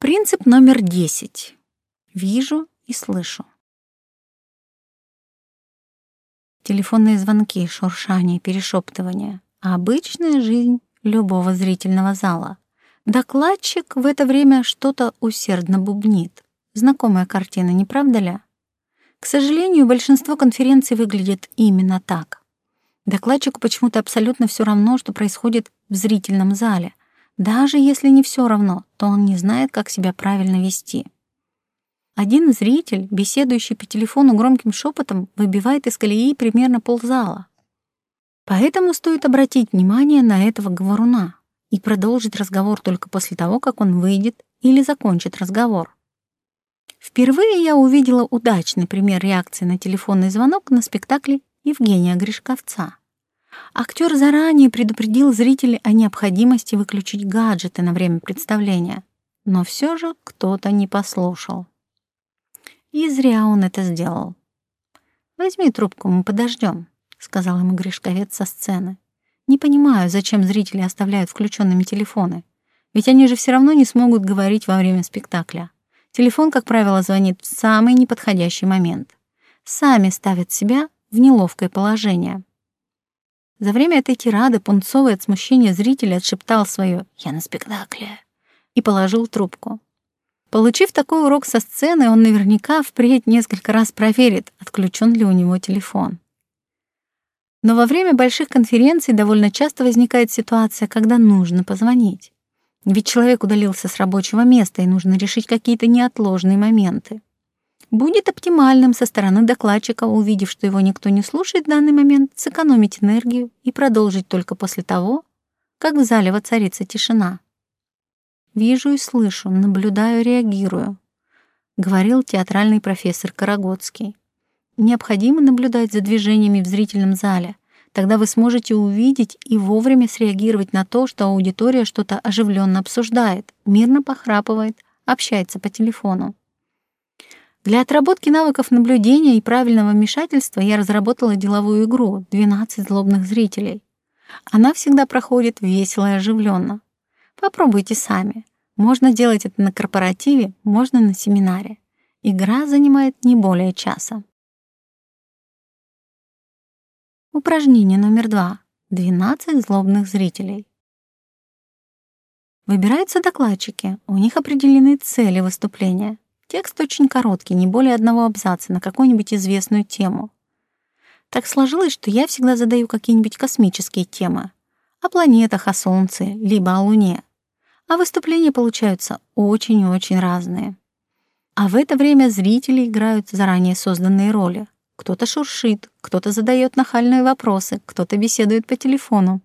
Принцип номер 10. Вижу и слышу. Телефонные звонки, шуршание, перешептывание — обычная жизнь любого зрительного зала. Докладчик в это время что-то усердно бубнит. Знакомая картина, не правда ли? К сожалению, большинство конференций выглядит именно так. Докладчику почему-то абсолютно все равно, что происходит в зрительном зале. Даже если не все равно, то он не знает, как себя правильно вести. Один зритель, беседующий по телефону громким шепотом, выбивает из колеи примерно ползала. Поэтому стоит обратить внимание на этого говоруна и продолжить разговор только после того, как он выйдет или закончит разговор. Впервые я увидела удачный пример реакции на телефонный звонок на спектакле Евгения Гришковца. Актер заранее предупредил зрителей о необходимости выключить гаджеты на время представления, но все же кто-то не послушал. И зря он это сделал. «Возьми трубку, мы подождем», — сказал ему Гришковец со сцены. «Не понимаю, зачем зрители оставляют включенными телефоны. Ведь они же все равно не смогут говорить во время спектакля. Телефон, как правило, звонит в самый неподходящий момент. Сами ставят себя в неловкое положение». За время этой тирады пунцовый от смущения зритель отшептал свое «Я на спектакле» и положил трубку. Получив такой урок со сцены, он наверняка впредь несколько раз проверит, отключен ли у него телефон. Но во время больших конференций довольно часто возникает ситуация, когда нужно позвонить. Ведь человек удалился с рабочего места, и нужно решить какие-то неотложные моменты. Будет оптимальным со стороны докладчика, увидев, что его никто не слушает в данный момент, сэкономить энергию и продолжить только после того, как в зале воцарится тишина. Вижу и слышу, наблюдаю, реагирую, говорил театральный профессор Карагодский. Необходимо наблюдать за движениями в зрительном зале. Тогда вы сможете увидеть и вовремя среагировать на то, что аудитория что-то оживленно обсуждает, мирно похрапывает, общается по телефону. Для отработки навыков наблюдения и правильного вмешательства я разработала деловую игру «12 злобных зрителей». Она всегда проходит весело и оживленно. Попробуйте сами. Можно делать это на корпоративе, можно на семинаре. Игра занимает не более часа. Упражнение номер два. 12 злобных зрителей. Выбираются докладчики, у них определены цели выступления — Текст очень короткий, не более одного абзаца на какую-нибудь известную тему. Так сложилось, что я всегда задаю какие-нибудь космические темы. О планетах, о Солнце, либо о Луне. А выступления получаются очень и очень разные. А в это время зрители играют заранее созданные роли. Кто-то шуршит, кто-то задает нахальные вопросы, кто-то беседует по телефону.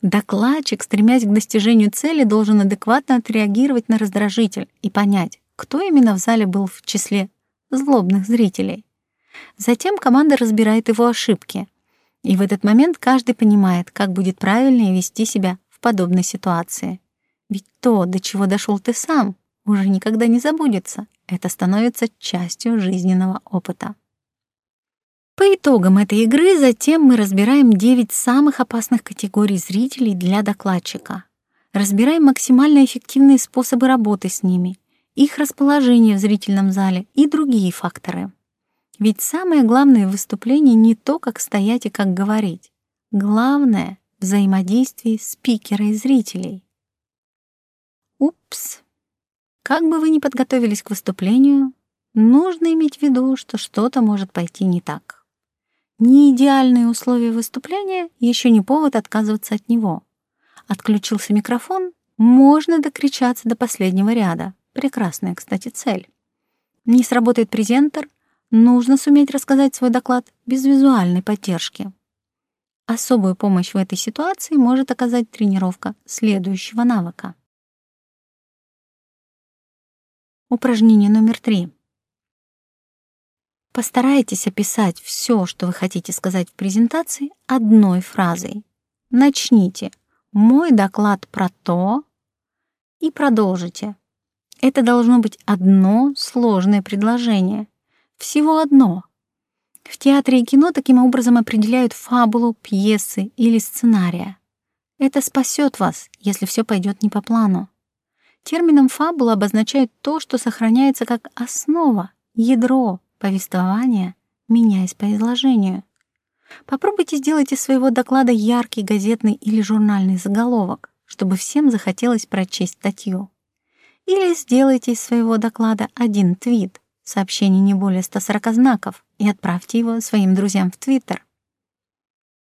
Докладчик, стремясь к достижению цели, должен адекватно отреагировать на раздражитель и понять, кто именно в зале был в числе злобных зрителей. Затем команда разбирает его ошибки. И в этот момент каждый понимает, как будет правильнее вести себя в подобной ситуации. Ведь то, до чего дошел ты сам, уже никогда не забудется. Это становится частью жизненного опыта. По итогам этой игры затем мы разбираем 9 самых опасных категорий зрителей для докладчика. Разбираем максимально эффективные способы работы с ними, их расположение в зрительном зале и другие факторы. Ведь самое главное в выступлении не то, как стоять и как говорить. Главное — взаимодействие спикера и зрителей. Упс. Как бы вы ни подготовились к выступлению, нужно иметь в виду, что что-то может пойти не так. Не идеальные условия выступления еще не повод отказываться от него. Отключился микрофон, можно прекрасная, кстати, цель. Не сработает презентер, нужно суметь рассказать свой доклад без визуальной поддержки. Особую помощь в этой ситуации может оказать тренировка следующего навыка. Упражнение номер три. Постарайтесь описать все, что вы хотите сказать в презентации, одной фразой. Начните «Мой доклад про то» и продолжите это должно быть одно сложное предложение. Всего одно. В театре и кино таким образом определяют фабулу, пьесы или сценария. Это спасет вас, если все пойдет не по плану. Термином «фабула» обозначают то, что сохраняется как основа, ядро повествования, меняясь по изложению. Попробуйте сделать из своего доклада яркий газетный или журнальный заголовок, чтобы всем захотелось прочесть статью. Или сделайте из своего доклада один твит, сообщение не более 140 знаков, и отправьте его своим друзьям в Твиттер.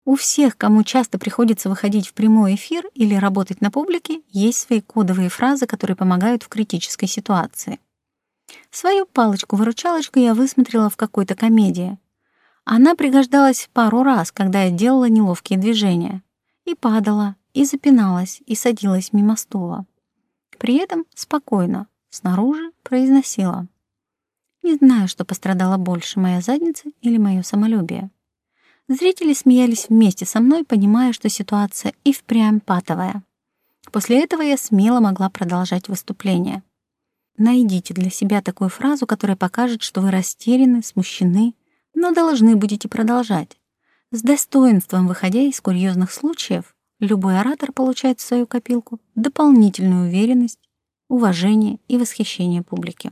У всех, кому часто приходится выходить в прямой эфир или работать на публике, есть свои кодовые фразы, которые помогают в критической ситуации. Свою палочку-выручалочку я высмотрела в какой-то комедии. Она пригождалась пару раз, когда я делала неловкие движения. При этом спокойно, снаружи произносила. Не знаю, что пострадала больше, моя задница или мое самолюбие. Зрители смеялись вместе со мной, понимая, что ситуация и впрямь патовая. После этого я смело могла продолжать выступление. Найдите для себя такую фразу, которая покажет, что вы растеряны, смущены, но должны будете продолжать. С достоинством выходя из курьезных случаев, Любой оратор получает свою копилку дополнительную уверенность, уважение и восхищение публики.